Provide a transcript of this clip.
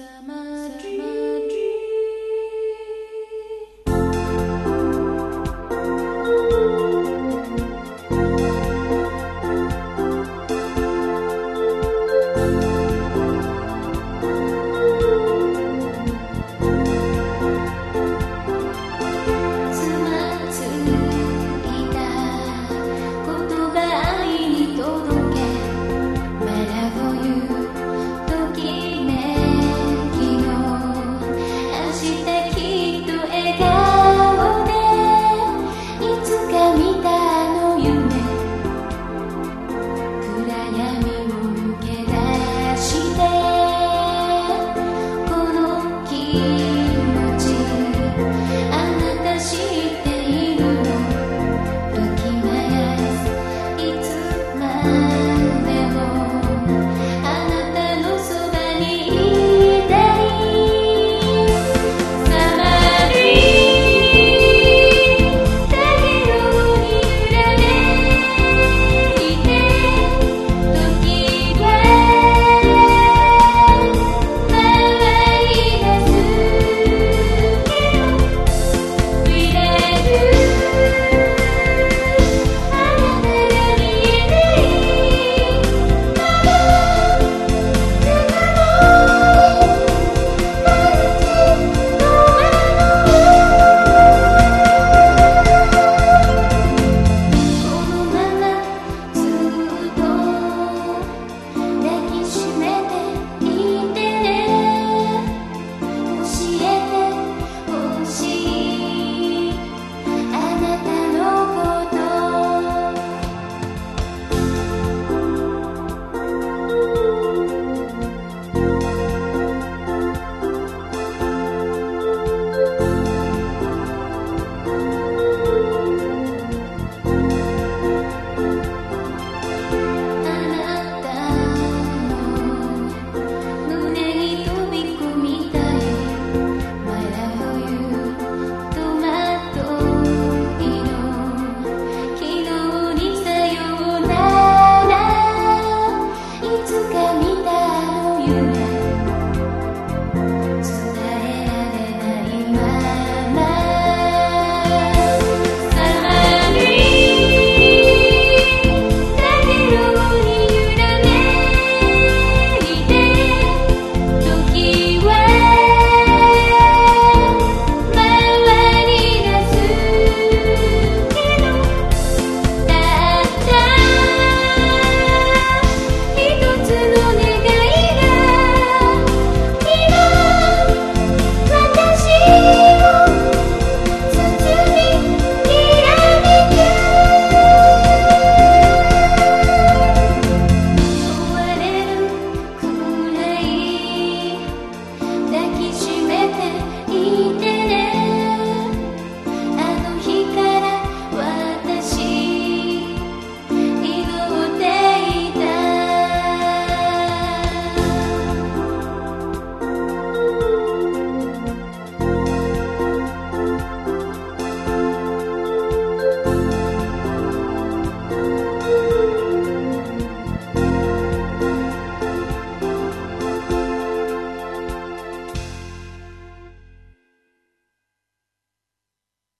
Summer dream.